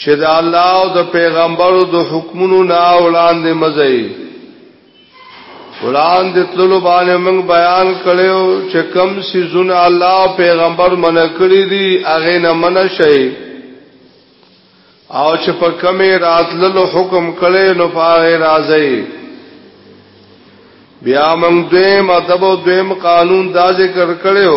چې د الله او د پیغمبرو د حکمونو نه وړاندې مزي وړاندې تللو باندې موږ بیان کړو چې کم سيزونه الله او پیغمبر منع کړی دي هغه نه منع شي او چې په کمې راتللو حکم کړي نو پاره راځي بیا موږ دویم ادب او دویم قانون دا ذکر کړو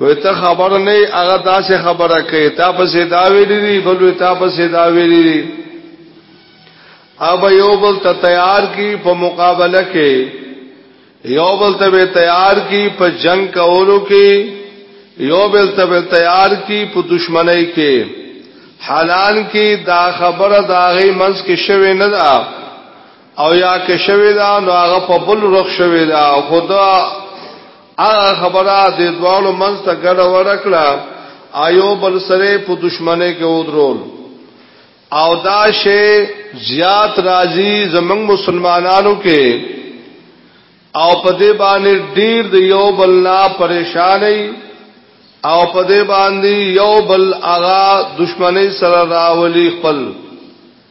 وې ته خبر نه هغه داسې خبره کوي تا په سیدا ویلې دي بل وې تا په سیدا ویلې دي اب یو بل ته تیار کی په مقابله کې یو بل ته تیار کی په جنگ کولو کې یو بل ته تیار کی په دشمنی کې حالان کې دا خبره دا غي منځ کې شوه نه ده او یا کې شوی دا نو هغه په بل رخ شوی دا خدا هغه خبره د دوالو منځ ته ګډه ورکړه آیو بل سره په دشمنه کې ودرول او دا شی زیات راضی زمنګ مسلمانانو کې او په دې باندې ډیر د یو بل نه پریشانې او په دې باندې یو بل اغا دشمنی سره راولي خپل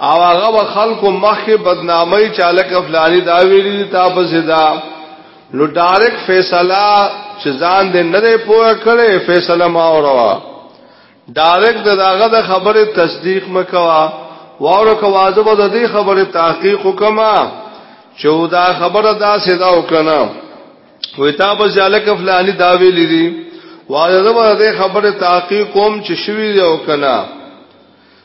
او هغه خلکو مخې بدنامي چالک افلانی دا ویلي تا په زدا نو ډایرک فیصله چې ځان دې نه دی پوهه کړي فیصله ما اوروا ډایرک دغه د خبره تصدیق مکوا واره کوازه به د دې خبره تحقیق وکما چې دا خبره دا سیدا وکنه وې تا په ځالک فلانی دا ویلې دي واره به د خبره تحقیق کوم چې شوی دی وکنه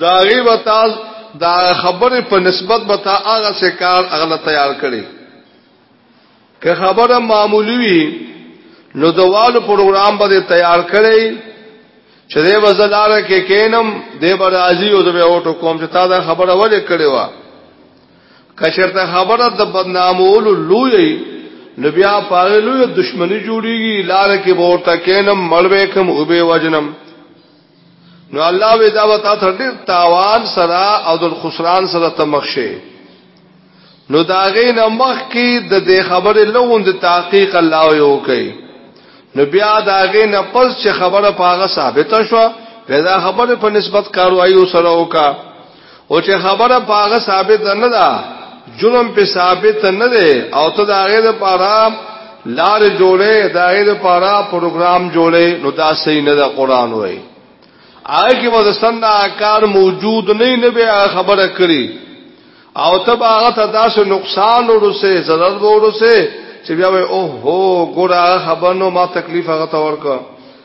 دا غي وتا دا خبره په نسبت بتا هغه سکار اغله تیار کړي که خبره معمولی وي نو دوالو پروګرام به تیار کړي چې دې وزلاره کې کینم دې برازي او دې اوټو کوم چې تا دا خبره ولې کړې و کشرته خبره د بدنامول لوی نو بیا پاره لوی دښمنی جوړیږي لار کې ورته کینم مړوي کوم او به وجنم نو الله وی دا وتا تر ډیر تاوان سره او د خسران سره تمخشه نو دا غي نمخ کی د دې خبره لوون د تحقیق الله یو کوي نو بیا دا غي نه پس چې خبره پاغه ثابته شو دا خبره په نسبت کاروایو سره وکړه او چې خبره پاغه ثابت نه ده جرم په ثابت نه ده او ته دا غیر لپاره لار جوړې دا غیر لپاره پروګرام جوړې نو دا صحیح نه ده قران وایي آئے کی مدستن دا آکار موجود نہیں نبی آئے خبر کری او تب آغا تا دا سے نقصان اور اسے ضرر اور اسے چی بیا وی اوہ ہو گوڑا آغا خبر نو ما تکلیف آغا تا ورکا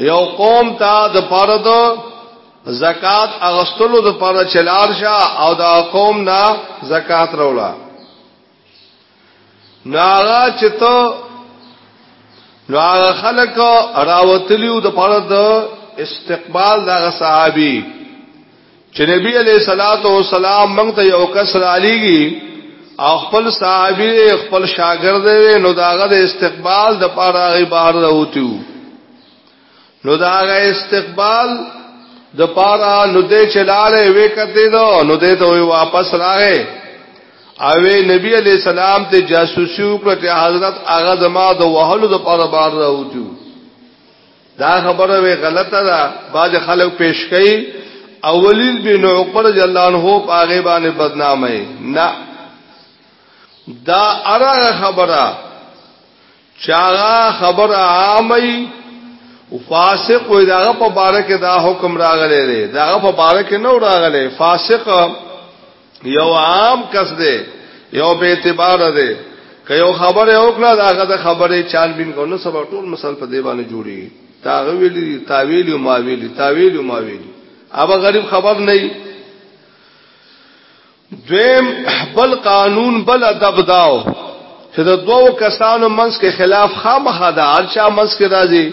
یو قوم ته د پاره د زکات اغستلو د پاره چلار شه او دا قوم نه زکات رولا ناغا چتو نو هغه خلک راوتلیو د پاره د استقبال دغه صحابي چې نبی علیہ الصلات والسلام موږ ته یو کس را لېږي او خپل صحابي خپل شاګرد نو داغه د استقبال د پاره غي بهر راوتیو نو داغه استقبال د پاره نو دې چلاله وکته دو نو دې ته واپس راغې اوې نبی علیہ السلام ته جاسوسي وکړه حضرت هغه زما د وهلو د پاره بار راوتیو دا خبره وی غلطه ده باز خلک پیش کړي اولید بن عقبه رضی الله عنه په هغه باندې بدنامه نه دا اره خبره چاغه خبره عامي فاسق وې داغه په باره کې دا حکم راغلی دی داغه په باره کې نو راغلی فاسق یو عام کس دی یو به اعتبار دی که یو خبره وکړه دا هغه د خبره چال بین کو نو سبا ټول مثال په دی باندې جوړي تا ویلی تا ویلی ما ویلی تا ویلی ما ویلی اوبه غریب خبر نه دویم بل قانون بل ادب داو چې د دوو کسانو منځ کې خلاف خامخا دا هر چا منځ کې راځي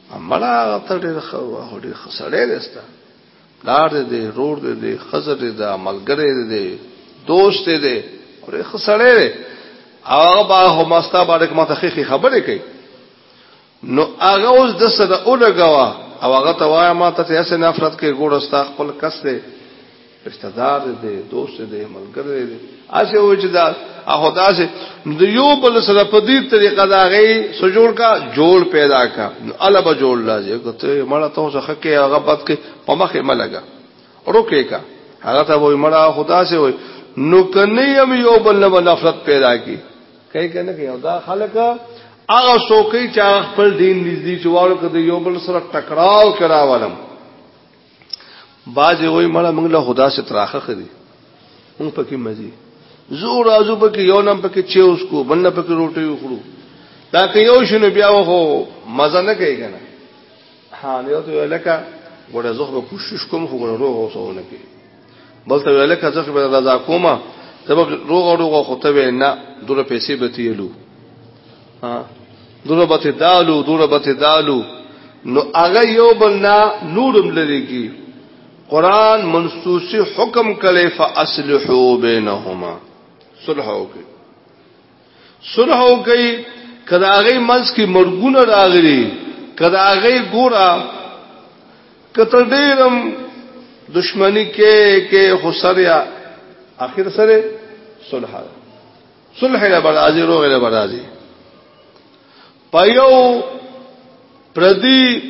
امړه ته ډېر خو هو ډېر خسړې دستا دار دې رور دې خزر دې دا ملګری دې دوست دې ډېر خسړې دې هغه با همستا باندې کومه تخیخي خبرې کوي نو هغه اوس د سره اولګوا او هغه ته وای ما ته څه نفرت کوي ګوره ستا خپل کس دی رشته دار دی دوست دی ملګری دی اسه و چې دا هغه داسې د یو بل سره په دې طریقه دا غي سجور کا جوړ پیدا کا الله به جوړ لازم کته مړه ته څه خکه هغه بد کې په مخه ملګا روکه کا هغه ته وای مړه خدا سه وای نو کني هم یو بل نه نفرت پیدا کی کای کنه کې دا خلک هغه سوکې چې خپل دین نږدې چوالو کده یو بل سره ټکراو کراولم باز وای مړه موږ له خدا سے تراخه خدي موږ پکې مزي زور ازو پکې یو نم پکې چې اوس کو بنه پکې روټي وخړو دا که یو شنو بیا وخو مزه نه کوي کنه ها نه ته لکه ګوره زه به کوشش کوم خو ګوره روغ اوسونه کوي بل ته ویل که ځخ به رضا کومه ته به روغ روغ خو ته نه دوره پیسې به تیلو دوره به دالو دوره به دالو نو هغه یو بل نه نورم لري کی قران منسوسی حکم کړي فاصلحو بینهما صلح وکړي صلح وکي کدا غي منس کې مرګونه راغلي کدا غي ګورا کتر ډیرم دشمنی کې کې خسریا اخر سره صلح صلح له برازي روغ له برازي پيو پردي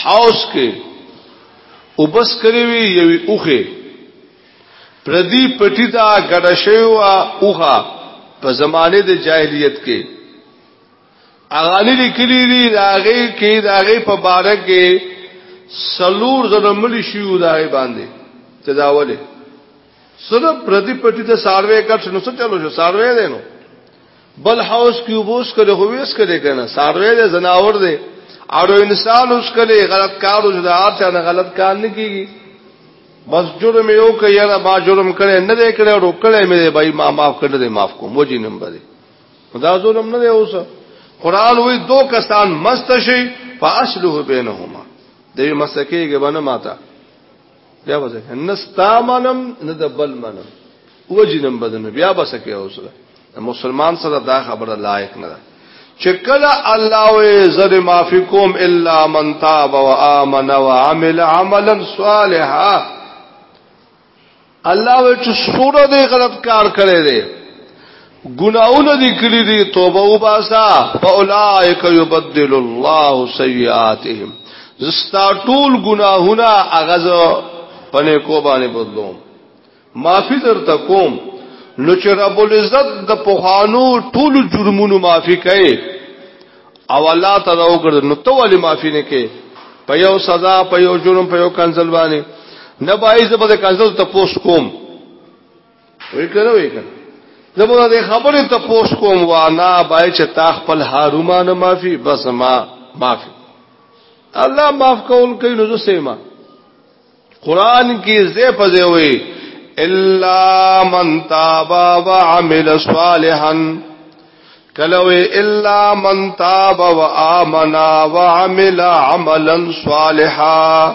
حوس کې وبس کړی وی یوې اوخه پردی پټی دا ګډه شوی و اوخه په زمانه د جاهلیت کې اغالی لیکلی دی داغه کې داغه په باره کې سلور زنمل شیو داغه باندې تداوله سره پردی پټی ته ساروی کټ نو څه چلو شو ساروی دی نو بل حوس کې وبوس کړي خو ویس کړي کنه ساروی دې زناور دې اړو انسان اوس کړي غلط کار او دا اپ ته غلط کار نه کیږي بس جرم یو کوي یا ما جرم کړي نه دې کړي او کړي مې بھائی ما معاف کړ دې معاف کوم وجی نمبر دا ظلم نه دی اوس قران وی دو کسان مست شي فاصله بینهما دوی مسکیږي باندې ماته بیا وځه نستا منم نه د بل منم وجنم بدن بیا بس کې اوسره مسلمان سره دا خبره لایق نه ده چې کله الله وې زر معافي کوم الا من تاب و امن و عمل عملا صالحا الله وې چې سوره دې غلط کار کړی دی ګناونه دي کړی دي توبه وباسا فاولائک یبدل الله سیئاتهم زستا ټول ګناهونه اغاز پنه کو باندې بدلوم معافی در تکوم نو چې رب العزت د پوخانو ټول جرمونو معافی کړي او الله تعالی وګړه نو ته ولې معافی نه کړي په یو سزا په یو جرم په یو کنزل باندې نه بایز به کنزل ته پوس کوم وی کنه وی کنه زموږ د خبرې ته پوس کوم وانا بای چې تا خپل هارومان معافي بس ما معافي الله معاف کول کوي نو سیما قران کې زه پځې وي الا من تاب وعمل صالحا کلوې الا من تاب وامنا وعمل عملا صالحا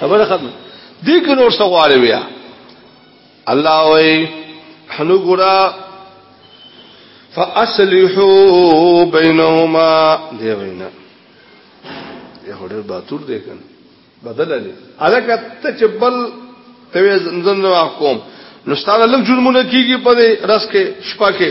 خبره ختم دي کې نور سوال ویا الله وای حنو ګرا فاصلحوا بينهما دی وینا یو ډېر باتور دی کنه بدل لري الکه ته چې بل ته زنده واقوم نو ستاره لږ جرمونه کیږي په رس کې شپه کې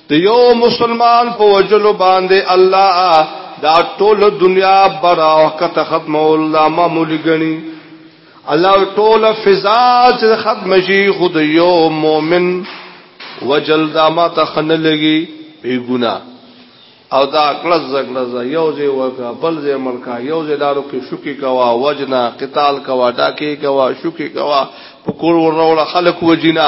د یو مسلمان په وجلو باندې الله دا ټول دنیا برا او کته ختم الله معمولی غني الله ټول فضا چې ختم شي خود یو مؤمن وجل دا ما تخن لګي بی ګنا او دا کلز زګلز یو ځای وکا بل ځای ملکا یو ځای دارو کې شوکی کوا وجنا قتال کوا ډاکې کوا شوکی کوا پکور ورنه خلق وجنا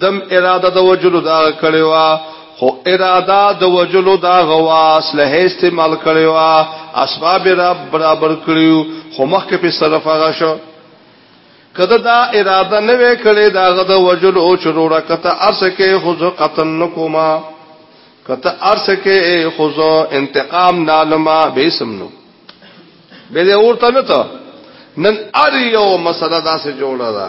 دم اراده د وجلو دا کړی وا خو اراده د وجلو دا غوا اصله استعمال کړی وا اسباب را برابر کړیو خو مخکې په صرف هغه شو کده دا اراده نه وې کړې دا غد وجل او چرورا کته ارسکه خود قتل نکوما کته ارسکه خود انتقام نالما به سمنو به دې اورته نه ته نن ار یو مسله دا سه جوړه ده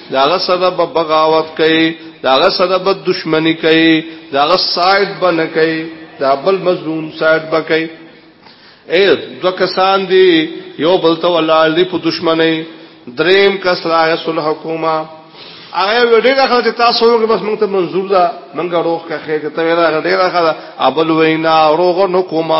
داغه سره به بغاوت کوي داغه سره به دشمنی کوي داغه ساید به نه کوي دا بل مظلوم ساید به کوي اے دو کسان دی یو بل ته ولال دی په دشمنی دریم کس راغی صلح حکومه هغه وړي راخه چې تاسو وګورئ بس موږ ته منزور ده موږ روغ کا خیر ته ویرا غډې راخه ده ابل وینا روغ نو کومه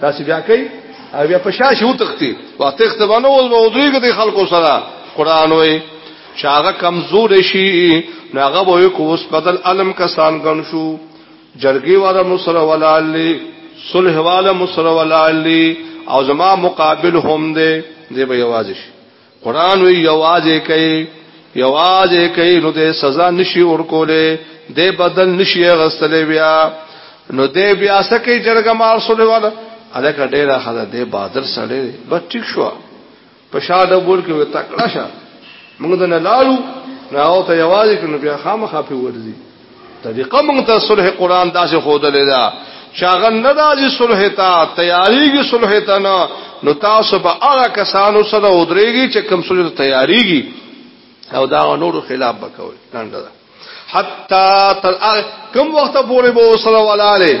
تاسو بیا کوي او بیا په شاشه وتختی وخت تختبانو او مودریګ د خلکو سره قران وای شاغه کمزور شي ناغه وای کو اوس بدل علم کسان ګن شو جرګي والا مصر ولا علی صلح والا مصر ولا علی او زما مقابل هم دی دی به یوازې قران وی یوازې کوي یوازې کوي نو د سزا نشي ورکولې د بدل نشي غسلې بیا نو د بیا سکه جرګه مار سره والا الک ډیره خدا د بادر سره به ټیک شو په شاده بول کې وتا کړه شه موږ د نه لالو راو ته یوازې کنه بیا خامخا په ورزي طریقه مونږ ته صلح قران داسې خودلې ده شاغه نه راځي صلح ته تیاریږي صلح ته نه نو تاسو به هغه کسانو سره ودرېږي چې کوم صلح ته تیاریږي او دا نور خلاف وکوي لاندې ده حتا تر کوم وخت پورې به سره ولاله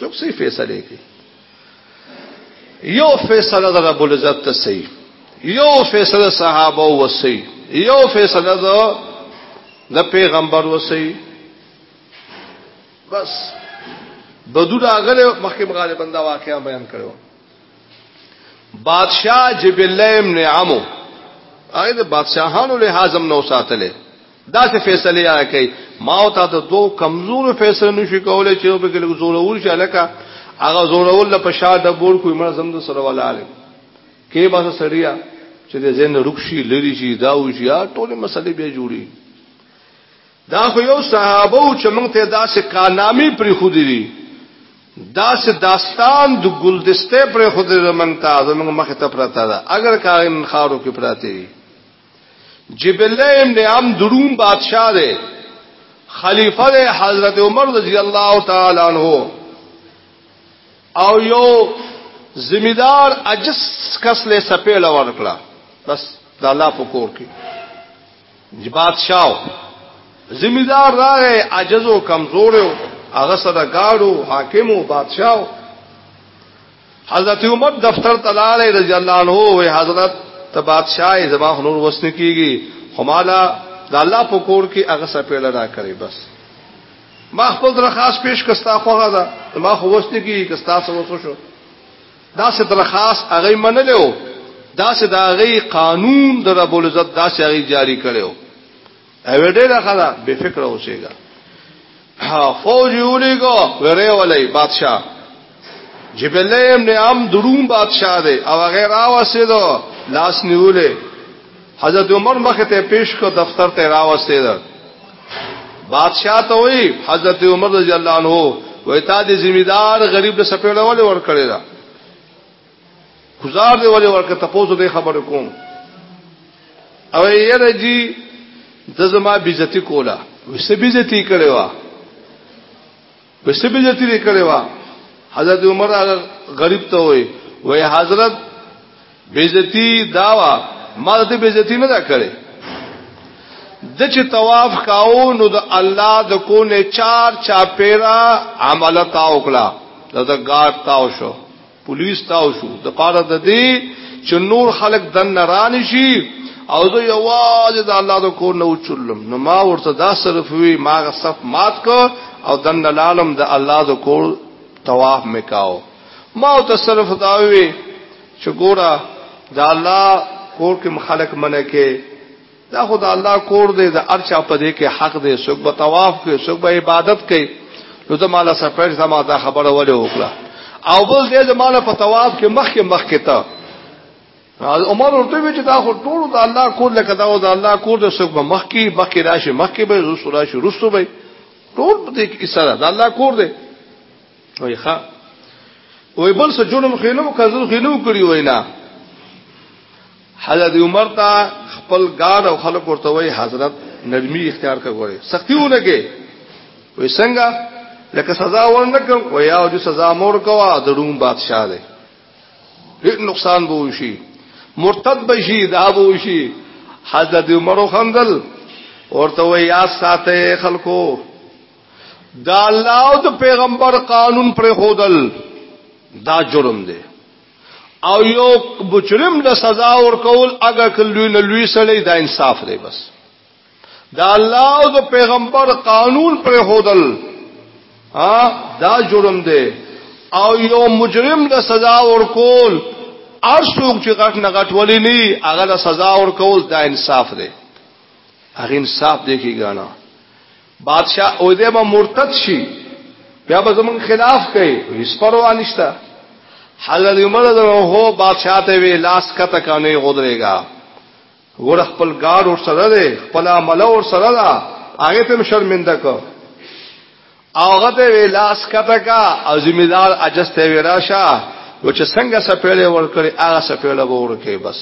څوک صحیح فیصله کوي یو فیصله د رب العزت ته صحیح یو فیصله صحابه او صحیح یو فیصله د د پیغمبر و صحیح بس بدو راغله مخکې مغاله بندا واقعا بیان کړو بادشاہ جبل ابن عمو هغه د بادشاہانو له حازم نو ساتله دا څه فیصله یا کوي ما او تا ته دوه کمزور فیصله نشي کولای چې په کې لږ زورول شي لکه هغه زورول په شا د بور کوی مړ زم د سره ولاله کې ما سړیا چې د زین رخصي لري شي دا او شي ټول مسلې به جوړي دا خو یو صحابه چې موږ ته دا څه کارنامې پر خو دي دا څه داستان د ګلدسته پر خو دي موږ ته زموږ مخ ته پراته ده اگر کارن خارو کې پراته جبل ابن ام دروم بادشاہ دے خلیفہ دے حضرت عمر رضی اللہ تعالی عنہ او یو زمیدار اجس کس لے سپیل ورکلا بس دا الله پکور کی جی بادشاہ زمیدار راغے عجز و کمزور او هغه سره گاړو حاکم او بادشاہ حضرت عمر دفتر تلاله رضی الله عنه وی حضرت ته بادشاہ زما نور وسته کیږي همالا د الله په کور کې هغه سپېړه را کړی بس ما خپل درخواست پیش کستا خوغه دا ما خو وسته کیږي کستا سره وسو شو دا سه درخواست هغه منلو دا سه دا هغه قانون د رب العزت دا سه هغه جاری کړو او ډېر خلا بے فکر اوسېګا فوج یولې کو غره ولې بادشاہ جبلیم نه ام دروم بادشاہ دی او غیر راوسته دو لاس نیولې حضرت عمر مخه ته پیش کو دفتر ته راوسته ده بادشاہ ته وی حضرت عمر رضی الله عنه وای تا دې ذمہ دار غریب له سپېړول ور کړی دا خزار دی ولی ورکه تپوسو دی خبر کوم او یره جی د زما بیزتی کولا وسه بیزتی کړي وا وسه بیزتی لري کړي وا حضرت عمر هغه غریب ته وای وای حضرت بیزتی داوا ما ته بیزتی نه دا کړي د چې طواف کاو نو د الله د کو نه چار چا پیرا عملتا وکړه دا ګار تاو شو پولیس تاو شو د پاره د دې چې نور خلک دن نران شي او زه یوازې د الله د کور نه وچلم نو ما ورته دا صرف وی ما صف مات کو او دن لالم د الله د کور طواف میکاو ما او تصرف دا وی چې ګوره د الله کور کې خلک منه کې دا خو د الله کور دی د هر چا په دې کې حق دی څوک به طواف کوي څوک به عبادت کوي نو ته مالا سرپرایز دا ما دا خبره ولې وکړه او بل دې زمانه په طواف کې مخ کې مخ کې ته عمر ورته وی چې دا خو ټول د الله کور لکه دا او د الله کور د څوک به مخ کې مخ کې راشي مخ کې به رسول راشي رسول به ټول په دې کې سره د الله کور دی وای ښا وای بل څه جرم خینو کزو خینو کړی وای نه حضرت عمر تا خپل ګاد او خلق ورته وای حضرت نرمي اختیار کوي سختی ونه کې وای څنګه لکه سزا ورنکم وای او جو سزا مور کوا د روم بادشاہ دی هیڅ نقصان به وشي مرتد به شي دا به وشي حضرت عمر خندل ورته وای یا ساته خلکو دا الله او د پیغمبر قانون پر خودل دا جرم دی او یو مجرم له سزا ورکول اګه کلوی نه لوی سړی دا انصاف دی بس دا الله او د پیغمبر قانون پر خودل ها دا جرم دی او یو مجرم له سزا ورکول ار څوک چې غټ نه غټ ولې نه هغه سزا ورکول دا انصاف دی هغه انصاف دی کیږي بادشاہ او دې به مرتد شي بیا به زمون خلاف کوي هیڅ پروا نشته حضرت عمر رضی الله هو بادشاہ ته وی لاس کته کانه غدريګا ور خپل گاډ ور سره ده خپل عمل ور سره ده هغه ته شرمنده کو اوغه ته وی لاس کته کا او ذمہ دار اجسته وی راشه و چې څنګه سپېړې ور کړې هغه سپېړې به ور کوي بس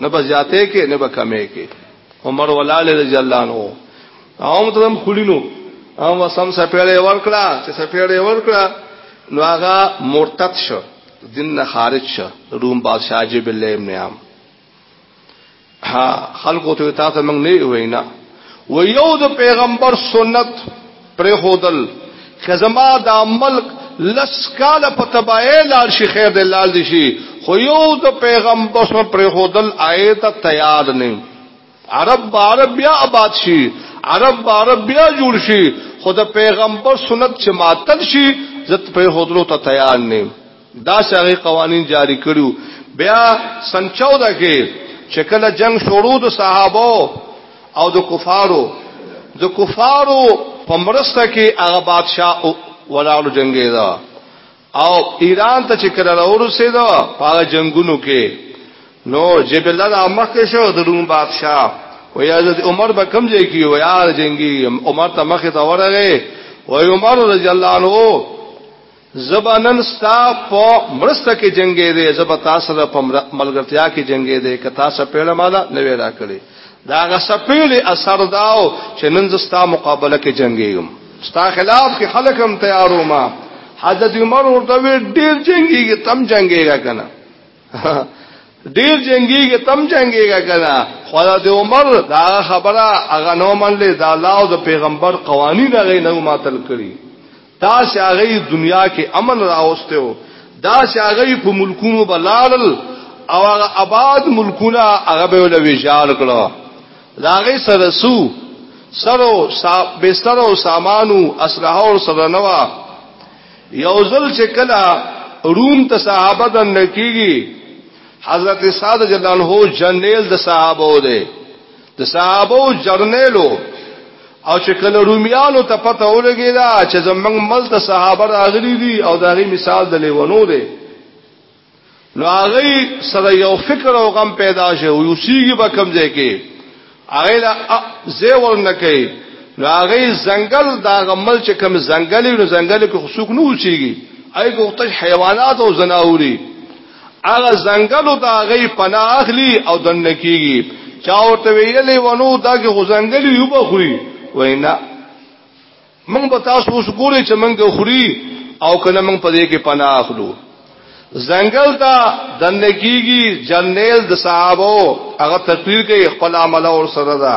نه به زیاته کې نه به کمې کې عمر ولاله رضی الله عنه او مترم خلینو او وسم سپېړې ورکړه چې سپېړې ورکړه نو هغه مرتد شو دین نه خارج شو روم بادشاہ جب الله ابن عام ها خلقو ته تاسو موږ نه وینا و یو د پیغمبر سنت پر خودل کزما دا ملک لس کال په تبای لال شي خیر د لال دي شي خو یو د پیغمبر پر خودل آیت تیار نه عرب عرب بیا آباد شي عرب عرب بیا جوړ شي خو د پیغمبر سنت چې ماتل شي زت پر خودلو ته تیار نه دا شغه قوانین جاری کړیو بیا سن 14 کې چې کله جنگ شروع د صحابه او د کفارو د کفارو په مرسته کې هغه بادشاہ ولاړو جنگي دا او ایران ته چې کله راورسې دا په جنگونو کې نو جبل الله مخ کې شو د روم بادشاہ و یا حضرت عمر به کم ځای کې و یا جنگي عمر ته مخ ته ورغه و عمر رضی الله عنه زبا نن ستا په مرسته کې جنگې دې زبا تاسو له ملګرتیا کې جنگې دې که تاسو پیړه مالا نه وې راکړي دا غسپېل اثر داو چې نن زستا مقابله کې جنگېږم ستا خلاف کې خلک هم تیارو ما حضرت عمر ورته ډېر جنگېږي تم جنگېږي کنه ډیر جنگیږي تم جنگیږي کنه خدا د عمر دا خبره هغه نو منلې دا الله او د پیغمبر قوانین هغه نو ماتل کړی دا چې هغه دنیا کې امن راوسته و دا چې هغه په ملکونو بلال او هغه آباد ملکونه هغه به له ویجال کړه لاغه سره سو سرو بستر او سامانو اسلحه او سره نوا یو ځل چې کلا روم ته صحابه د نکیږي حضرت سعد جلال هو جنیل د صحابه و دی د صحابو جرنیلو او چې کله رومیانو ته پته ولګی دا چې زمنګ مل ته صحابه راغلی دي او دا غي مثال د لیونو دی نو هغه سره یو فکر او غم پیدا شو یو سیږي به کم ځای کې هغه لا زه ورنه کوي نو هغه زنګل دا غمل چې کم زنګل نو زنګل کې خصوص نه وچیږي ایګو تش حیوانات او زناوري هغه زنګلو ته هغه پناه اخلي او دنه کیږي چا ورته ویلې ونو دا کې غزنګلی یو بخوري وینا موږ به تاسو اوس ګوري چې موږ خوري او کنه موږ په دې کې پناه اخلو زنګل ته دنه کیږي جنیل د صحابه هغه تقریر کوي خپل عمله ور سره ده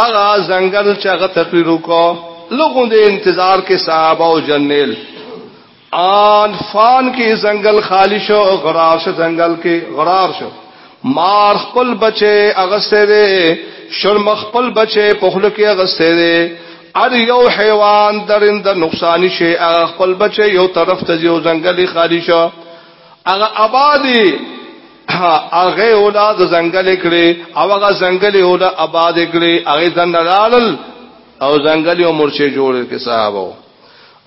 اغا زنګل چې هغه تقریر وکړو لوګو دې انتظار کې صحابه او جنیل آن فان کې زنګل خالی شو او غرار شو زنګل کې غرار شو مار خپل بچي اغسته دي شرم خپل بچي په خله کې اغسته دي ار یو حیوان درند نقصان شي هغه خپل بچي یو طرف ته یو زنګل خالی شو هغه آبادی هغه اولاد زنګل کړي او هغه زنګل اولاد آباد کړي هغه زندلال او زنګل او مرشي جوړ کړي صاحب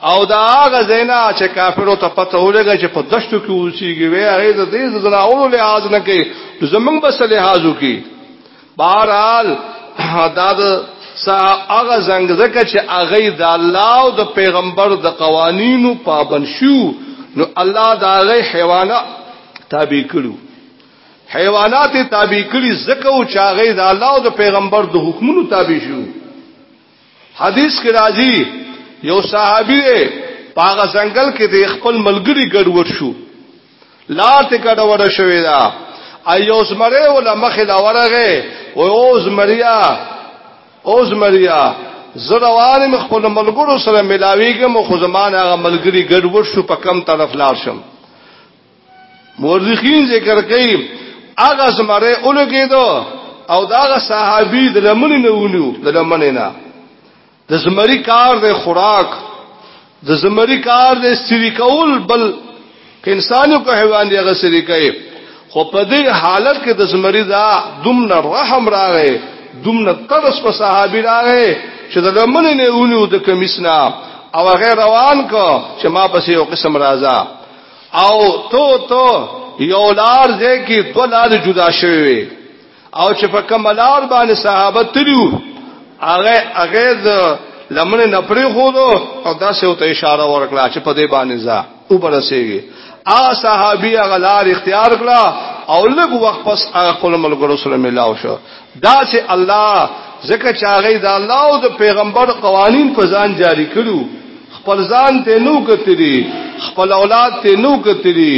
او دا هغه زینا چې کافرو ته پته ولګي چې په دشتو کې اوسيږي وي هغه د دې زنا اولو لحاظ نه کوي زمونږ بس لحاظ کوي بهرحال دا د هغه زنګ زکه چې هغه د الله او د پیغمبر د قوانینو پابند شو نو الله دا هغه حیوانات تابع کړو حیوانات تابع کړي زکه او چاغې د الله او د پیغمبر د حکمونو تابع شو حدیث کې راځي یو صحابي پاغه ځنګل کې د خپل ملګری ګډوډ شو لار ته کډه وډه شوې ده ایو زمری ولا مخې لا ورغه او او زمریا او زمریا زروان مخ په ملګرو سره ملاویږم خو زمان هغه ملګری ګډوډ شو په کم طرف لار شم مورخین ذکر کوي هغه زمره اولګیدو او داغه صحابي د لمنې نه ونیو د لمنې نه د زمری کار د خوراک د زمری کار د سری کول بل انسانو کو حیوان دی هغه سری کوي خو په دې حالت کې د زمری دا دومره رحم راغی دومره ترس په صحابي راغی چې د لمن نه ونیو د کمیسنا او غیر روان کو چې ما پسې یو قسم راځه او تو تو یو لار ځکه دو لار جدا شوی او چې په کوم لار باندې صحابه تلو هغه هغه د لمن نه پرې خو دو او دا سه ته اشاره ورکړه چې په دې باندې ځه او برسېږي ا صحابي هغه لار اختیار کړه او لږ وخت پس هغه خپل ملګرو سره ملاو شو دا چې الله ځکه چې هغه د الله او د پیغمبر قوانین په ځان جاری کړو خپل ځان ته نو کتلی خپل اولاد ته نو کتلی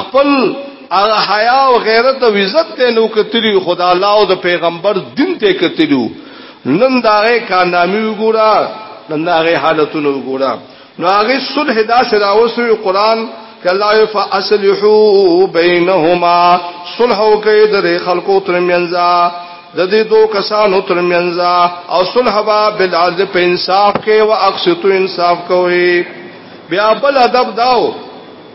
خپل هغه حیا او غیرت او عزت ته نو کتلی خدا الله او د پیغمبر دین ته کتلو نن داغه کارنامي وګوره نن داغه حالتونه وګوره نو هغه صلح دا سره اوسوي قران کلا فاصلحو بینهما صلح وکي د خلکو ترمنځ د دې دوه کسانو ترمنځ او صلح با بالعدل په انصاف کې او اقسط انصاف کوي بیا بل ادب داو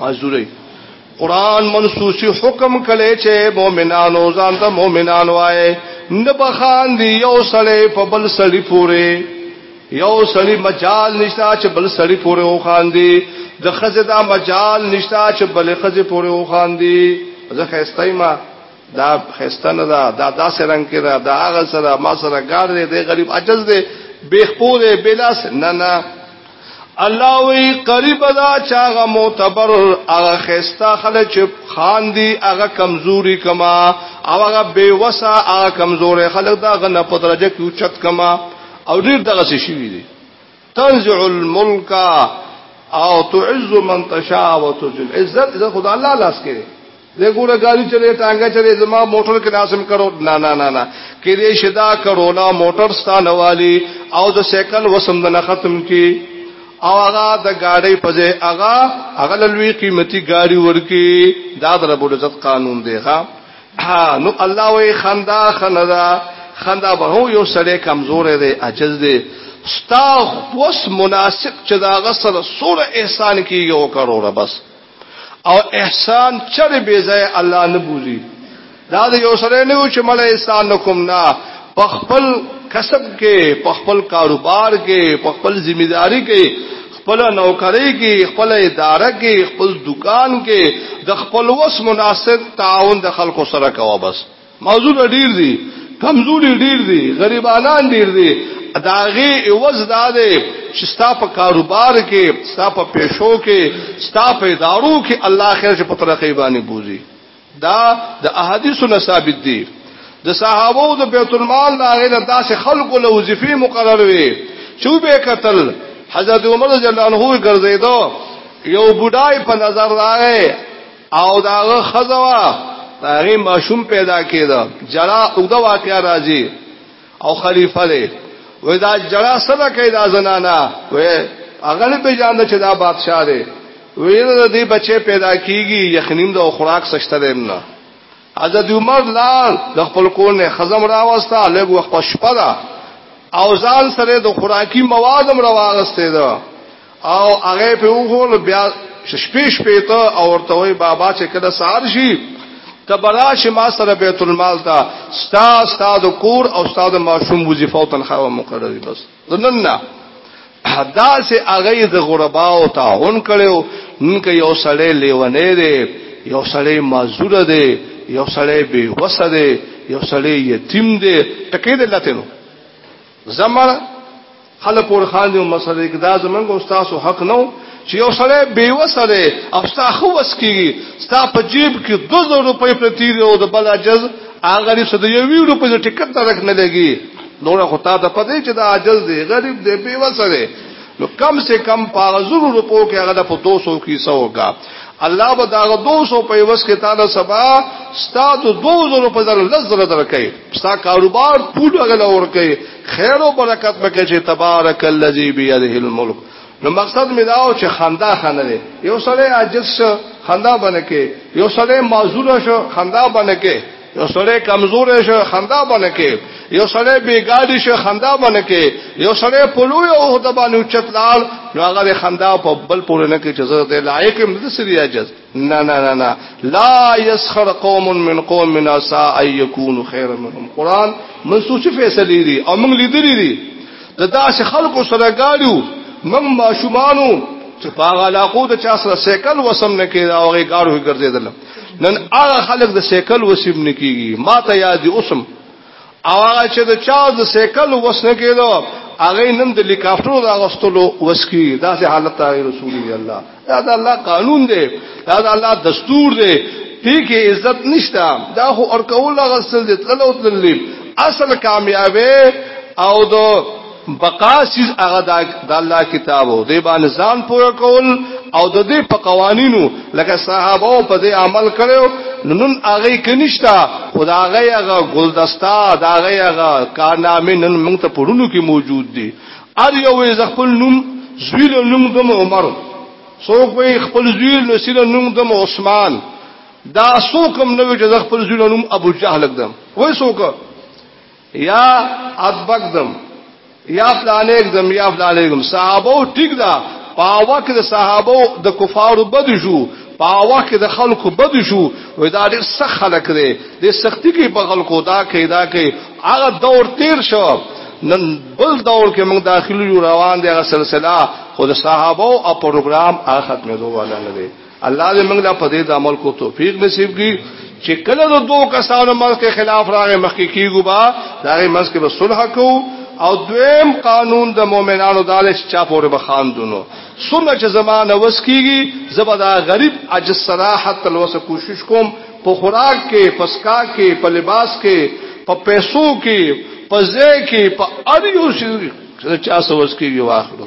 حضوری قران منسوسی حکم کله چې مؤمنانو ځان ته مؤمنان وای نه بخان دی یو سړی په بل سړی پوره یو سړی مجال نشتا چې بل سړی پوره وخان دی د خزه دا مجال نشتا چې بل خزه پوره وخان دی ځکه استایما دا خسته نه ده دا داسې رنگ کې ده دا هغه سره ما سره ګار دی دی غریب عجز دی بیخپو دی بلاس نه نه الله وی قریب دا چاغه معتبر هغه خسته خلک چې خان دی هغه کمزوري کما او هغه بے وسه هغه کمزوري خلک دا غنه په درجه کې اوچت کما او ډیر دغه شي وی دي تنزع الملک او تعز من تشاء وتذل عزت عزت خدا الله لاس کې دې ګوره ګاډي چلے ټانګه چلے زما موټر کې ناسم کرو نه نه نه نه کې دې شدا کرونا موټر ستانه والی او د سیکل وسم نه ختم کی او هغه د ګاډي په ځای هغه هغه لوی قیمتي ګاډي ورکی دا د رب العزت قانون دی ها ها نو الله وی خندا خندا خندا به یو سړی کمزور دی عجز دی ستا وس مناسب چې دا غسر سور احسان کیږي او کروره بس او احسان چر به ځای الله نه بوزي دا د یو سره نه چې مل احسان نکوم نه په خپل کسب کې په خپل کاروبار کې په خپل ځمېداري کې خپل نوکرۍ کې خپل اداره کې خپل دکان کې د خپل وس مناسب تعاون د خلکو سره کوه بس موضوع ډیر دي کمزوري ډیر دي غریبانان ډیر دي داغه عوض داده چې ستا په کاروبار کې ستا په پیشو کې ستا په ادارو کې الله خیر چې په ترقې باندې بوزي دا د احادیثو نه ثابت دي د صحابو د بیت المال نه غیر داسې خلکو له وظیفې مقرر وي چې به قتل حضرت عمر رضی الله عنه ګرځیدو یو بډای په نظر راغی او داغه خزوا هغه ماشوم پیدا کېده جلا او دا واقعیا راځي او خلیفہ دی وې دا جړه سره کې دا زنانا وې هغه نه پیژاند چې دا بادشاہ دی وې دا دې بچي پیدا کیږي یخنیم د خوراک سشته دی نه حضرت عمر لال د خپل کور نه خزم راوستا لږ وخت شپه دا او ځان سره د خوراکي موادم راوغسته دا او هغه په وګول بیا شپې شپې ته او ورته وای بابا چې کله سار شي تبرا چې ما سره بیت المال تا ستا استاد کور او استاد ماشوم وظیفه او تنخواه مقرري بس دننه دا سه هغه د غربا او تعاون کړو نن کې یو سړی لیونه دی یو سړی معذور دی یو سړی بے وسه دی یو سړی یتیم دی ټکې دلته نو زمړ خلک ور خاندي او مسلې کې دا زمونږ او تاسو حق نه چې یو سره بیو سره او ستا خو وس کیږي ستا په جیب کې 2000 روپۍ پرتی دی او د بل عجز هغه لري چې د یوې روپۍ د ټیکټ ترک نه لګي نور خو تا ته پدې چې دا عجز دی غریب دی بیو سره نو کم سے کم پاغه زرو روپو کې هغه په 200 کې سو وکا الله به دا 200 په وس کې تعالی سبا ستاسو 2000 په زر لزر درکې ستا کاروبار ټول هغه لور کوي خیر او برکت پکې چې تبارک الذی بیده الملک نو مقصد می داو چې خندا خنه دی یو سړی عاجز شو خندا باندې کې یو سړی معذور شو خندا باندې کې یو سړی کمزور شو خندا باندې کې یو سړی بیګاډی شو خندا باندې کې یو سړی پلوی او هدا باندې چتلال نو هغه خندا په بل پورې نه کې چې زه د لایق مدسری عاجز نه نه نه نه لا يسخر قوم من قوم من اسا اي يكون خير منهم قران منسوخ فیصله دي او موږ لیدلې دي د داسې خلکو سره ګاډو موږ ماشومانو چې پاغه علاقو د چا سره سیکل وسم نه کېدا او غي ګاډو ګرځیدل نن هغه خلک د سیکل وسیم نه کیږي ما ته یاد اوسم او هغه چې د چا د سیکل وسنه کېدو هغه نن د لیکافټرو د اغستلو وسکی دا سه حالت هغه رسول دی الله دا د الله قانون دی دا د الله دستور دی دې کې عزت نشته دا خو اور کول غسل دي تلو تللی اصل کامیابی او دو بقا سیز هغه د الله کتاب او د باندې ځان پوره کول او د دې په قوانینو لکه صحابه په دې عمل کړو نن هغه کنيشتا خدا هغه هغه ګلدستا دا هغه هغه کارنامه نن موږ ته پړونو کې موجود دي ار یو ځخپل نوم زویل نوم د عمر څوک وي خپل زویل نسیل نوم د عثمان دا څوک هم نوې ځخپل زویل نوم ابو جهل دم وای څوک یا ابکدم یا فلانیکدم یا فلانیکدم صحابه ټیک دا پاوه کې د صحابه د کفارو بد شو پاوه کې د خلکو بد شو وې دا ډېر سخت خلک دی د سختی کې په خلکو دا کې دا کې هغه دور تیر شو نن بل دور کې موږ داخلي روان دي هغه سلسله خود صحابه او پروګرام اخر مې دوه نه دی الله دې موږ لا په دې د عمل کو توفیق نصیب کړي چې کله د دوه کسانو مرز کې خلاف راغې مخکې کیږي با دا غي مرز کې به صلح کو او دویم قانون د مؤمنانو دالش چا پورې بخاندونو سنت چې زمانه وس کیږي زبدا غریب عجز صراحت تلوسه کوشش کوم په خوراک کې پسکا کې په لباس کې په پیسو کې په ځای کې په اړیو چې چا سوس کیږي واخلو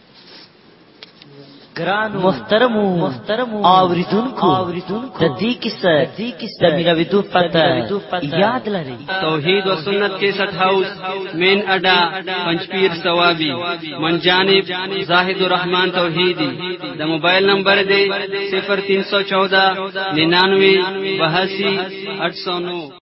ګران محترم محترم اوریدونکو د دې کیسه د ملاویدو پته یاد لري توحید او سنت کې سټ هاوس مین اډا پنځپیر ثوابي منجانب زاهد الرحمن توحیدی د موبایل نمبر دی 0314 99 82 809